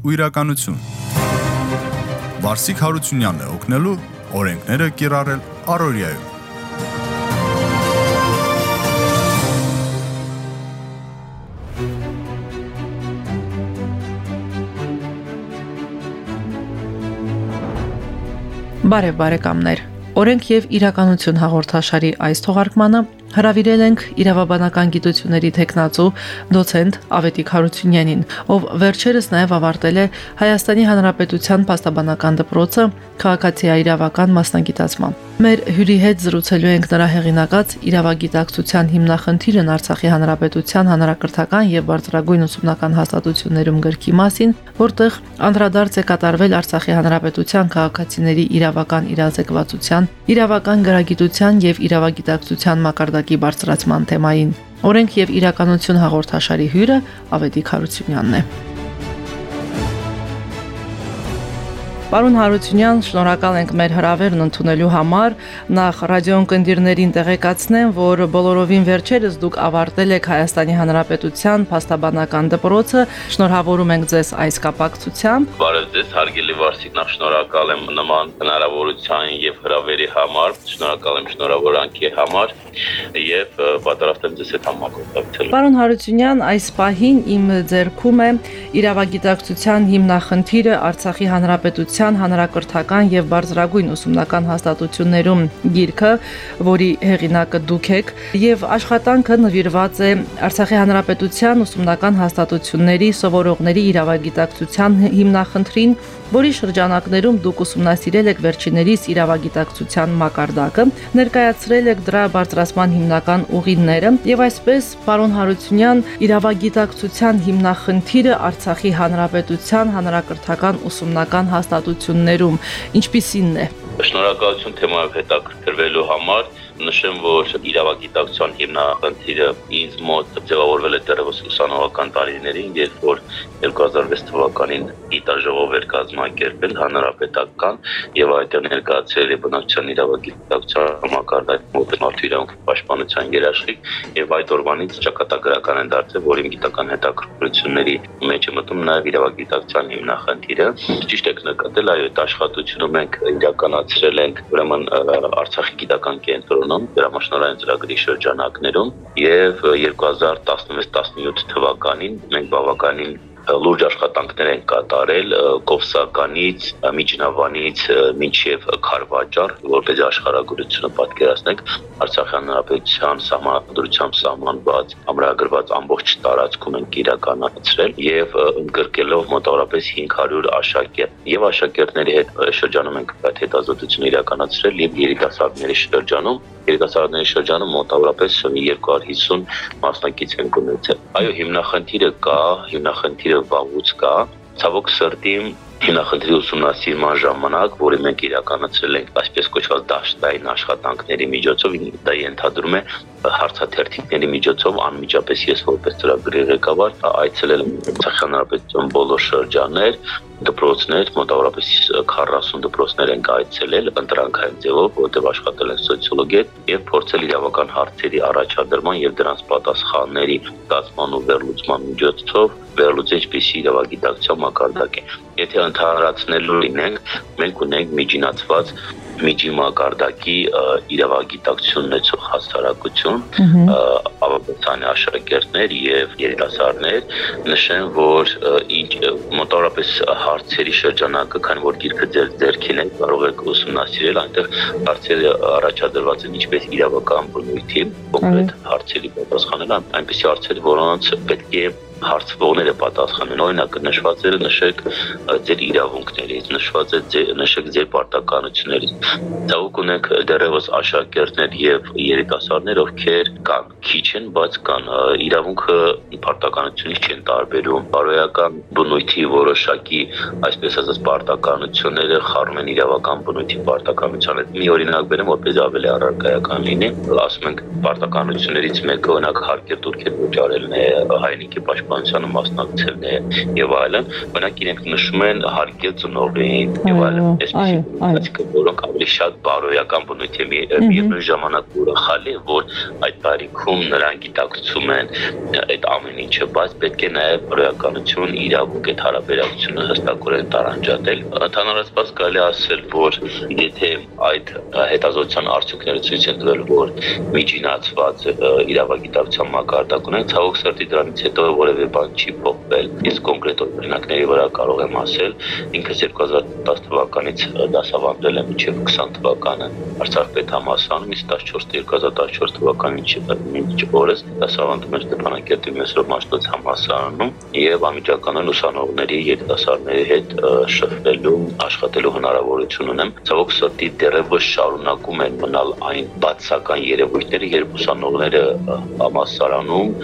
ու իրականություն։ Վարսիկ Հարությունյանն է օգնելու օրենքները կիրառել Արորիայում։ Բարև բարեկամներ։ Օրենք եւ իրականություն հաղորդաշարի այս թողարկմանը Հրավիրել ենք իրավաբանական գիտությունների տեխնացու դոցենտ Ավետիք Հարությունյանին, ով վերջերս նաև ավարտել է Հայաստանի Հանրապետության Պաստաբանական դպրոցը քաղաքացիաիրավական մասնագիտացմամբ։ Մեր հյուրի հետ զրուցելու ենք նրա հեղինակած իրավագիտակցության հիմնախնդիրն Արցախի Հանրապետության հանրակրթական եւ բարձրագույն ուսումնական հաստատություններում գրքի մասին, որտեղ անդրադարձ է կատարվել Արցախի Հանրապետության քաղաքացիների իրավական իրազեկվածության, իրավական գրագիտության եւ իրավագիտակցության մակարդակի մակարդակի բարձրացման թեմային։ Օրենք եւ իրականություն հաղորդաշարի հյուրը Ավետիք Հարությունյանն է։ Պարոն Հարությունյան, շնորհակալ ենք մեր հրավերն ընդունելու համար։ Նախ ռադիոն կնդիրներին տեղեկացնեմ, որ բոլորովին վերջերս դուք ավարտել եք Հայաստանի Հանրապետության փաստաբանական դպրոցը։ Շնորհավորում ենք ձեզ այս կապակցությամբ։ Բարև ձեզ, հարգելի Վարսիկ, նախ շնորհակալ եմ նման հնարավորության եւ հրավերի համար։ Շնորհակալ եմ շնորհավորանքի համար եւ պատրաստ եմ ձեզ հետ համագործակցելու։ Պարոն Հարությունյան, այս պահին իմ ձեռքում է իրավագիտակցության հիմնախնդիրը Արցախի Հանրապետության հանրակրթական եւ բարձրագույն ուսումնական հաստատություններում գիրքը, որի հեղինակը դուք եք, եւ աշխատանքը նվիրված է Արցախի Հանրապետության ուսումնական հաստատությունների սովորողների իրավագիտակցության հիմնախնդրին, որի շրջանակներում դուք ուսումնասիրել եք վերջիներիս իրավագիտակցության մակարդակը, ներկայացրել եք դրա բարձրացման հիմնական ուղիները եւ այսպես պարոն Հարությունյան իրավագիտակցության հիմնախնդիրը Արցախի Հանրապետության հանրակրթական ուսումնական հաստատություններում ինչպիսին է Շնորհակալություն թեմայով հետաքրքրվելու համար նշեմ, որ իրավագիտակցության հիմնախնդիրը ինձ մոտ ձևավորվել է դեռևս ուսանողական տարիներին, երբ որ 2006 թվականին գիտաժողով էր կազմակերպել հանրապետական եւ այդ ներկայացրել է բնակչության իրավագիտակցության մակարդակ մոտ մարդու իրավունք պաշտպանության երաշխիք եւ այդ օրվանից ճակատագրական են դարձել, որ իմ գիտական հետաքրքրությունների մեջ է մտնում նաեւ իրավագիտակցության հիմնախնդիրը։ Ճիշտ եք նկատել, այո, այդ աշխատությունը մենք իրականացրել ենք ուրեմն Արցախի գիտական կենտրոնում, դրամաշնորհային ծրագրի շրջանակներում եւ 2016-17 թվականին մենք բավականին լուրջ աշխատանքներ են կատարել Կովսականից, Միջնավանից մինչև Խարվաճար, որպես աշխարհագրությունը պատկերացնենք Արցախի հանրապետության սահմանադրությամբ սահմանված ամրագրված ամբողջ տարածքում են իրականացրել եւ ընդգրկելով մոտավորապես 500 աշակերտ եւ աշակերտների հետ շրջանում ենք այդ հետազոտությունը իրականացրել եւ երիտասարդների շրջանում երիտասարդների շրջանում մոտավորապես 250 մասնակից են գտնվել։ Այո, հիմնախնդիրը կա, հիմնախնդիրը վաղուց կա, ցավոք սրտի Հիմնախնդրի ուսումնասիրման ժամանակ, որը մենք իրականացրել ենք այսպես կոչված դաշտային աշխատանքների միջոցով, դա ենթադրում է հարցաթերթիկների միջոցով անմիջապես ես որպես ծրագրի ղեկավար այցելել եմ Ցախանարապետության բոլոր շրջաններ, դպրոցներ, մոտավորապես 40 դպրոցներ ենք այցելել ընտրանքային ձևով, որտեղ աշխատել են սոցիոլոգիա եւ փորձել իրավական հարցերի առաջադրման եւ դրանց պատասխանների ստացման ու վերլուծման միջոցով վերլուծել ինչպեսի իրավագիտակցության մակարդակ է։ Եթե ընդհանրացնելու լինենք, մենք ունենք միջինացված միջի մակարդակի իրավագիտակցություն ունեցող հասարակություն, ավանդացանի աշակերտներ եւ երիտասարդներ նշեն, որ ինչ մոտավորապես հարցերի շրջանակը, քանի որ գիրքը ձեր ձեռքին է, կարող եք ուսումնասիրել, այնտեղ հարցերը առաջադրված են ինչպես իրավական բնույթի, կոնկրետ հարցերի պատասխանել, այնպեսի հարցեր, որոնց պետք է հարցվողները պատասխանեն։ Օրինակ նշված է նշեք ձեր իրավունքներից, նշված է ձեր նշեք ձեր պարտականություններից։ Ցավոք ունենք դեռևս աշակերտներ եւ երիտասարդներ, ովքեր կան, քիչ են, բայց կան իրավունքը պարտականությունից չեն տարբերում։ Բարոյական բնույթի որոշակի, այսպես ասած, պարտականությունները խառնում են իրավական բնույթի պարտականության հետ։ Մի օրինակ բերեմ, որպես ավելի առարկայական լինի, ասում ենք պարտականություններից մեկը օրինակ հարկեր դուրքեր վճարելն է հայնիկի պաշտ դասաբանությանը մասնակցելն է եւ այլն, բնակ իրենք նշում են հարգել ծնողներին եւ այլն, այսինքն որոնք ավելի շատ բարոյական բնույթ է միևնույն ժամանակ ուրախալի որ այդ տարիքում նրանք գիտակցում են այդ ամեն ինչը, բայց պետք է նաեւ բարոյականություն, իրավունք այդ հարաբերակցությունը հստակորեն տարանջատել։ Ընդհանրապես կարելի ասել, որ եթե այդ հետազոտության արդյունքները ցույց են տվել, որ միջինացված իրավագիտակցության մակարդակ ունեն, ցավոք սրտի դրանից հետո որևէ բան չի փոխվել։ Ես կոնկրետ օրինակների վրա կարող եմ ասել, ինքս 2010 թվականից դասավանդել եմ մինչև 20 թվականը Արցախ պետհամասանում, իսկ 14-2014 թվականին մինչ օրս դասավանդում եմ Ստեփանակերտի Մեսրոպ Մաշտոց համասարանում եւ անմիջականորեն ուսանողների երիտասարդների հետ շփվելու, աշխատելու հնարավորություն ունեմ։ Ցավոք սրտի դեռևս շարունակում են մնալ այն բացական երևույթները, երբ ուսանողները համասարանում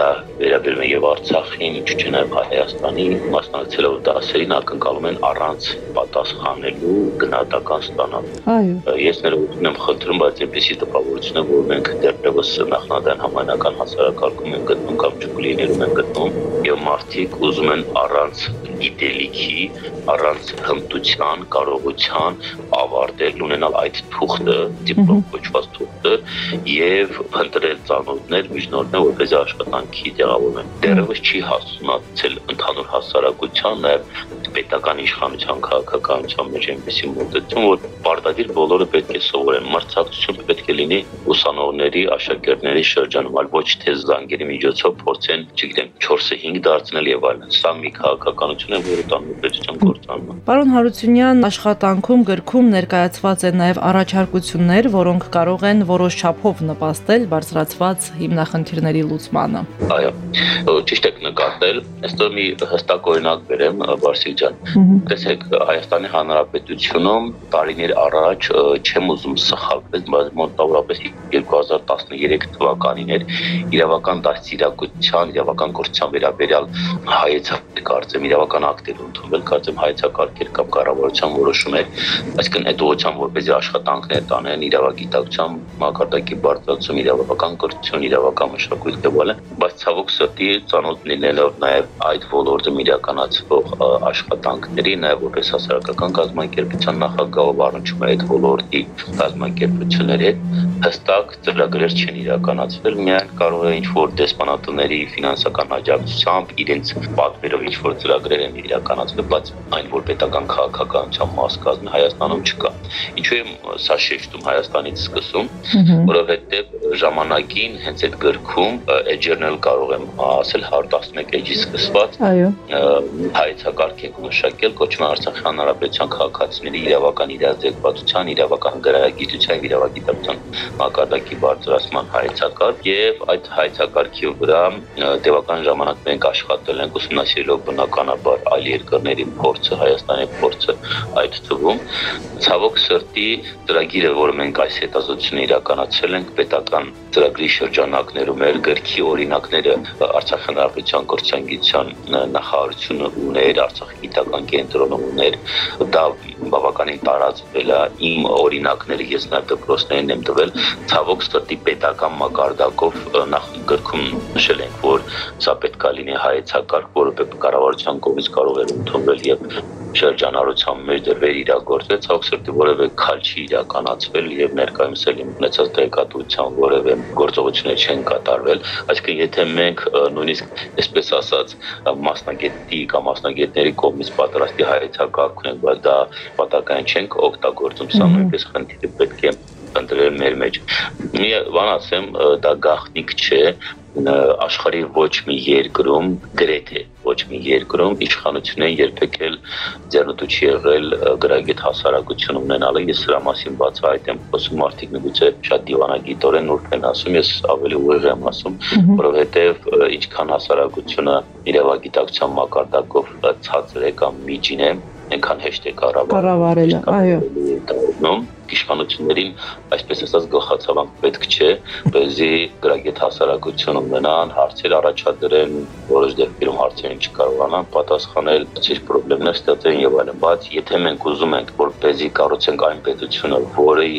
դա վերաբերում է եւ Արցախին, ինչու՞ նաեւ Հայաստանի մասնակցելով դասերին ակնկալում են առանց պատասխանելու գնահատական ստանալ։ Այո։ Ես ներողություն եմ խնդրում, բայց այնպեսի տպավորություն է, որ մենք դեռևս նախնադան համանական հասարակարգում ենք գտնում կամ ճուկլիներում ենք գտնում եւ մարդիկ ուզում են առանց գիտելիքի, առանց հմտության, կարողության ավարտել ունենալ այդ թուղթը, դիպլոմ կոչված թուղթը եւ ընտրել ծանոթներ, միջնորդներ, որպեսզի աշխատանքի տեղավորվեն։ Դեռևս չի հասունացել ընդհանուր հասարակության, նաեւ պետական իշխանության քաղաքականության մեջ այնպեսի մոտեցում, որ պարտադիր բոլորը պետք է սովորեն։ Մրցակցություն պետք է լինի ուսանողների, աշակերտների շրջանում, այլ ոչ թե զանգերի միջոցով փորձեն, չգիտեմ, 4-ը 5 դարձնել եւ այլն։ Սա մի քաղաքականություն է, որը տանում պետության կործանում։ Պարոն Հարությունյան, աշխատանքում գրքում ներկայացված են նաեւ առաջարկություններ, որոնք կարող են որոշ չափով նպաստել բարձրացված հիմնախնդիրների լուծմանը։ Այո, ճիշտ եք նկատել։ Այստեղ մի հստակ օրինակ բերեմ, Վարսիկ ջան։ Տեսեք, Հայաստանի Հանրապետությունում տարիներ առաջ չեմ ուզում սխալվել, բայց մոտավորապես 2013 թվականին էր իրավական դաստիարակության, իրավական գործության վերաբերյալ հայեցակ կարծեմ իրավական ակտեր ընդունվել, կարծեմ հայեցակարգեր կամ կառավարության որոշումներ, այսինքն այդ ուղղությամբ որպեսզի աշխատանքներ տանեն իրավագիտակցության մակարդակի բարձրացում, իրավական կրթություն, իրավական մշակույթ եւ այլն, բայց ցավոք սրտի ցանոթ լինելով նաեւ այդ ոլորտում իրականացվող աշխատանքների, նաեւ որպես հասարակական կազմակերպության նախագահով առնչում է այդ ոլորտի կազմակերպությունների հետ հստակ ծրագրեր չեն իրականացվել, միայն կարող է ինչ-որ դեսպանատների ֆինանսական աջակցությամբ իրենց պատվերով ինչ-որ ծրագրեր են իրականացվել, բայց այն որ պետական քաղաքականության մաս կազմի Հայաստանում չկա։ Ինչու եմ սա շեշտում Հայաստանից սկսում, որովհետև ժամանակին հենց այդ գրքում Edjournal կարող եմ ասել 111 էջի սկսված այո հայցակարգ ենք մշակել կոչվում Արցախի հանրապետության քաղաքացիների իրավական իրազեկվածության, իրավական գրագիտության, իրավագիտական մակարդակի բարձրացման հայցակարգ եւ այդ հայցակարգի վրա տևական ժամանակ մենք աշխատել ենք ուսումնասիրելով բնականաբար այլ երկրների փորձը, Հայաստանի փորձը այդ թվում ցավոք սրտի ծրագիրը, որը մենք այս հետազոտությունը իրականացրել ենք պետական ծրագրի շրջանակներում էր գրքի օրինակները Արցախի հանրապետության կրթության գիտության նախարարությունը ուներ, Արցախի գիտական կենտրոնը ուներ, դա բավականին տարածվել է իմ օրինակները ես նաև դպրոցներին եմ տվել ցավոք ստի պետական մակարդակով նախ գրքում նշել ենք որ սա պետքա լինի հայեցակարգ որը կառավարության կողմից կարող է ընդունվել եւ շրջանառության մեջ դրվեր իրագործվել ցավոք սրտի որևէ քալ չի իրականացվել եւ ներկայումս էլ ունեցած տեղեկատվության որևէ գործողություններ չեն կատարվել այսինքն եթե մենք նույնիսկ այսպես ասած մասնագետի կամ մասնագետների կողմից պատրաստի հայեցակարգ ունենք բայց դա պատական չենք օգտագործում սա նույնպես խնդիրը պետք է ընտրել մեր մեջ։ Մի բան ասեմ, դա գաղտնիք չէ, աշխարհի ոչ մի երկրում գրեթե ոչ մի երկրում իշխանությունն երբեք էլ ձեռնտու չի եղել գրագետ հասարակություն ունենալը ես սրա մասին բացահայտ եմ խոսում մարդիկ միգուցե շատ դիվանագիտորեն նուրբ են ասում ես ավելի ուղիղ եմ ասում որովհետև ինչքան հասարակությունը իրավագիտակցության մակարդակով ցածր է կամ միջին է այնքան հեշտ է կառավարել։ Կառավարելը, այո։ Դառնում իշխանություններին, այսպես ասած, գլխացավանք պետք չէ, բեզի գրագետ հասարակություն ունենան, հարցեր առաջադրեն, որոշ դեպքերում հարցերին չկարողանան պատասխանել, ցույց խնդիրներ ստեղծեն եւ այլն, բայց եթե մենք ուզում ենք, որ բեզի կառուցենք այն պետությունը, որի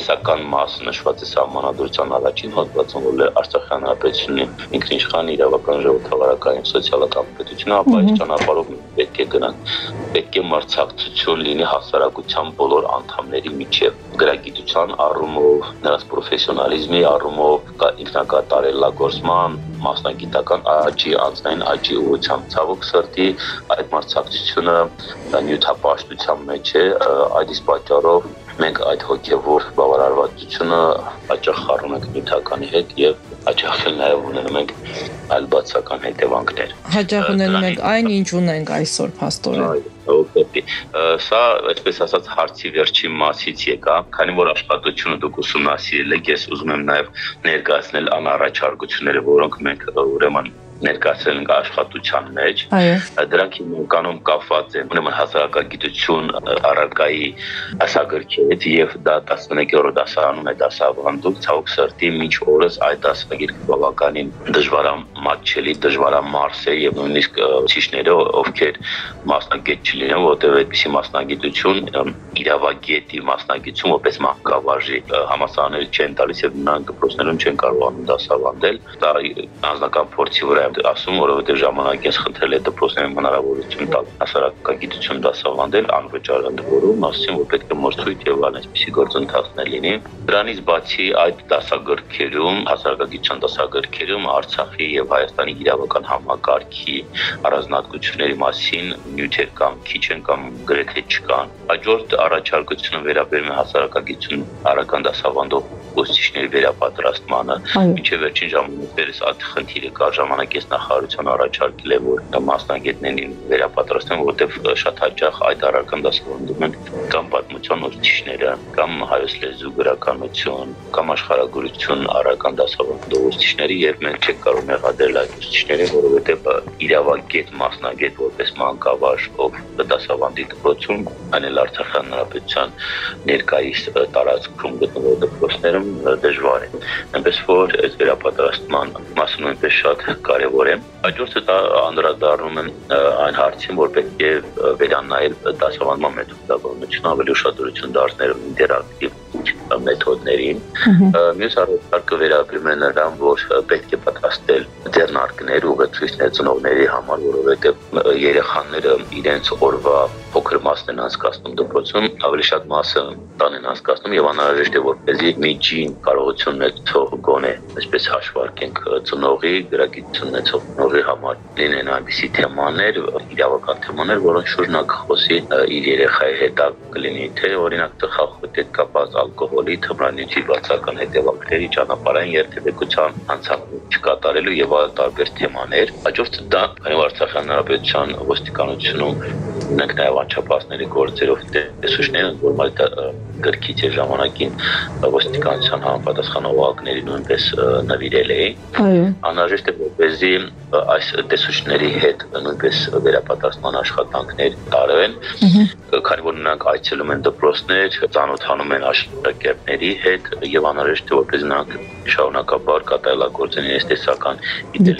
տեսական մասը նշված է սահմանադրության առաջին հոդվածում, որ Արցախի հանրապետությունի ինքնիշխան իրավական ժողովրդավարական սոցիալական պետությունը, ապա այս ճանապարհով պետք է գնանք։ Պետք է մրցակցություն լինի հասարակության բոլոր անդամների միջև գրագիտության առումով, նրանց պրոֆեսիոնալիզմի առումով, ինքնակատարելագործման, մասնագիտական աճի, անձնային աճի ուղղությամբ ցավոք սրտի այդ մրցակցությունը նյութապաշտության մեջ է, այդ իսկ պատճառով մենք այդ հոգևոր բավարարվածությունը հաճախ խառնում ենք նյութականի հետ եւ հաճախ նաև ունենում ենք այլ բացական հետևանքներ։ Հաճախ ունենում ենք այն, ինչ ունենք այսօր փաստորեն։ Օկեյ։ Սա, այսպես ասած, հարցի վերջին մասից եկա, քանի որ աշխատությունը դուք ուսումնասիրել եք, ես ուզում եմ նաև ներկայացնել անառաջարկությունները, որոնք մենք ուրեմն ներկայացրել ենք աշխատության մեջ։ Դրանք հիմնականում կապված են ուրեմն հասարակագիտություն առարկայի դասագրքից եւ դա 11-րդ դասարանում է դասավանդում ցավոք սրտի մինչ օրս այդ դասագիրքը բավականին դժվարամատչելի, դժվարամարս է եւ նույնիսկ ցիչները ովքեր մասնագետ չլինեն, որտեղ այդպիսի մասնագիտություն իրավագետի մասնագիտություն որպես մանկավարժի համասարանները չեն տալիս եւ նրանք դպրոցներում չեն կարողանում դասավանդել։ Դա անձնական փորձի վրա ասում, որովհետեւ ժամանակ ես խնդրել եմ դպրոցներին հնարավորություն տալ հասարակագիտություն դասավանդել անվճար ընդորում, ասում որ պետք է մրցույթ եւ այլ այսպիսի գործընթացներ լինի։ Դրանից բացի այդ դասագրքերում, հասարակագիտության դասագրքերում Արցախի եւ Հայաստանի իրավական համակարգի առանձնահատկությունների մասին նյութեր կամ քիչ են կամ գրեթե չկան։ Հաջորդ առաջարկությունը վերաբերում է հասարակագիտություն արական դասավանդող ուսուցիչների վերապատրաստմանը։ Մինչև վերջին ժամանակներս այդ խնդիրը կա ժամանակ ես նախարարության առաջարկել եմ որ մասնագետներին վերապատրաստեն, որովհետև շատ հաճախ այդ արական դասավանդում են կամ պատմության ուսուցիչները, կամ հայոց լեզու գրականություն, կամ աշխարհագրություն արական դասավանդող ուսուցիչները եւ մենք չենք կարող մեղադրել այդ ուսուցիչներին, որովհետև իրավագետ մասնագետ որպես մանկավարժ ով դասավանդի դպրոցում, այն էլ Արցախի հանրապետության ներկայիս տարածքում գտնվող դպրոցները դեպքում դժվար է։ Այնպես որ այս վերապատրաստման մասը նույնպես շատ կարևոր է։ Հաջորդը դա անդրադառնում եմ այն հարցին, որ պետք է վերանայել դասավանդման մեթոդավորությունը ավելի ուշադրություն դարձնել ինտերակտիվ մեթոդներին։ Մյուս առարկը վերաբերում է նրան, որ պետք է պատրաստել ձեռնարկներ ուղեցույցներ ծնողների համար, որովհետև երեխաները իրենց օրվա փոքր մասն են անցկացնում դպրոցում, ավելի շատ մասը տան են անցկացնում եւ անհրաժեշտ է որպեսզի միջին կարողություն ունեցող գոնե այսպես հաշվարկենք ծնողի գրագիտություն ունեցող ծնողի համար լինեն այնպիսի թեմաներ, իրավական թեմաներ, որոնց շուրջ նա կխոսի իր երեխայի հետ կլինի թե օրինակ ծխախոտ հետ կապած ալկոհոլի, թմրանյութի բացական հետևանքների ճանապարհային երթևեկության անցանք չկատարելու եւ այլ տարբեր թեմաներ։ Հաջորդը դա այո Արցախի հանրապետության ոստիկանությունում ունենք նաեւ անչափահասների գործերով տեսուչները, որ մայթ գրքից եւ ժամանակին ոստիկանության համապատասխան օղակների նույնպես նվիրել էին։ Այո։ Անհրաժեշտ է որպեսզի այս տեսուչների հետ նույնպես վերապատրաստման աշխատանքներ տարվեն, քանի որ նրանք այցելում են դպրոցներ, ծանոթանում են աշակերտների հետ եւ անհրաժեշտ է որպեսզի նրանք շարունակաբար կատարելագործեն իրենց տեսական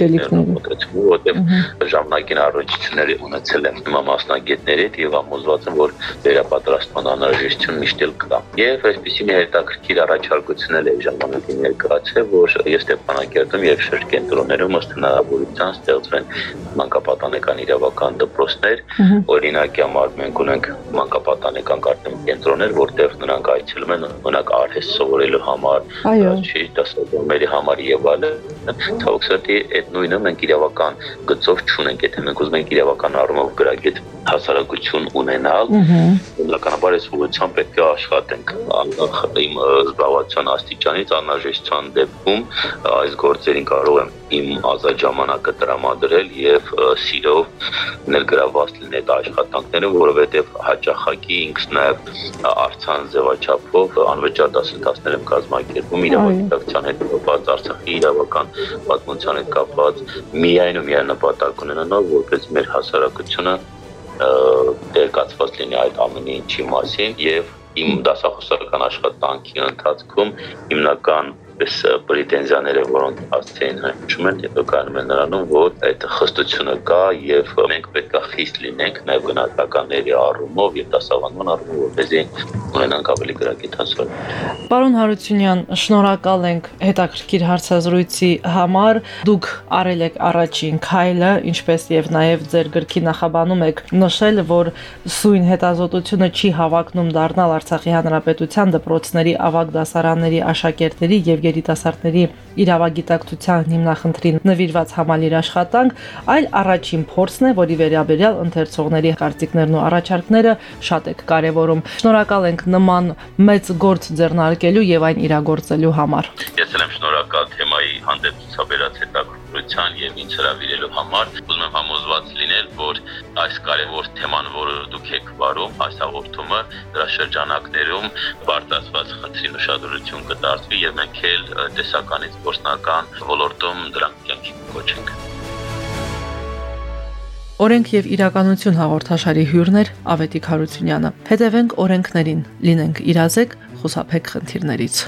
գիտելիքները, որտեղ ժամանակին առողջությունների ունեցել են հիմա մասնագետների հետ եւ ամոզված եմ որ վերապատրաստման անհրաժեշտություն միշտ էլ կա։ Եվ այսպեսի մի հետաքրքիր առաջարկություն էլ է ժամանակին ներկայացել, որ Ստեփանակերտում եւ շրջենտրոններում ըստ հնարավորության ստեղծվեն մանկապատանեկան իրավական դպրոցներ։ Օրինակի համար մենք ունենք մանկապատանեկան կարգին կենտրոններ, որտեղ նրանք այցելում են օրինակ արհեստ սովորելու համար, չի դասավորների համար եւ այլն։ Սրտի այդ նույնը մենք իրավական գծով չունենք, եթե մենք ուզում ենք իրավական առումով գրագետ հասարակություն ունենալ, բնականաբար այս ուղղությամբ պետք է աշխատենք։ Անկախ իմ զբաղվածության աստիճանից անհրաժեշտության դեպքում այս գործերին կարող եմ իմ ազատ ժամանակը տրամադրել եւ սիրով ներգրաված լինել աշխատանքները, որովհետեւ հաճախակի ինքս նաեւ արցան ձևաչափով անվճար դասընթացներ եմ կազմակերպում իրավագիտակցության հետ կապված Արցախի իրավական պատմության հետ կապված միայն ու միայն նպատակ ունենալով որպես մեր հասարակությունը տեղեկացված լինի այդ ամեն ինչի մասին եւ իմ դասախոսական աշխատանքի ընթացքում հիմնական պես պրետենզիաները, որոնք հասցեին հնչում են, հետո կանում են նրանում, որ այդ խստությունը կա եւ մենք պետք է խիստ լինենք նաեւ գնահատականների առումով եւ դասավանդման առումով, որպեսզի ունենանք ավելի գրագետ հասարակ։ Պարոն Հարությունյան, շնորհակալ ենք հետաքրքիր հարցազրույցի համար։ Դուք արել եք առաջին քայլը, ինչպես եւ նաեւ ձեր գրքի նախաբանում եք նշել, որ սույն հետազոտությունը չի հավակնում դառնալ Արցախի հանրապետության դպրոցների ավագ դասարանների աշակերտների եւ երիտասարդների իրավագիտակցության հիմնախնդրին նվիրված համալիր աշխատանք, այլ առաջին փորձն է, որի վերաբերյալ ընթերցողների կարծիքներն ու առաջարկները շատ է կարևորում։ Շնորհակալ ենք նման մեծ գործ ձեռնարկելու եւ այն իրագործելու համար։ Ես եմ շնորհակալ թեմայի հանդեպ ցուցաբերած հետաքրքրության եւ ինձ հravirելու համար։ Ուզում եմ համոզված լինել, որ այս կարևոր թեման, որը դուք եք վարում, այս հաղորդումը դրա շրջանակներում բարձրացված խնդրին ուշադրություն կդարձվի եւ մենք էլ տեսականից գործնական ոլորտում դրանք կյանքի կոչենք։ Օրենք եւ իրականություն հաղորդաշարի հյուրներ Ավետիք Հարությունյանը։ Հետևենք օրենքներին, լինենք իրազեկ, խուսափեք խնդիրներից։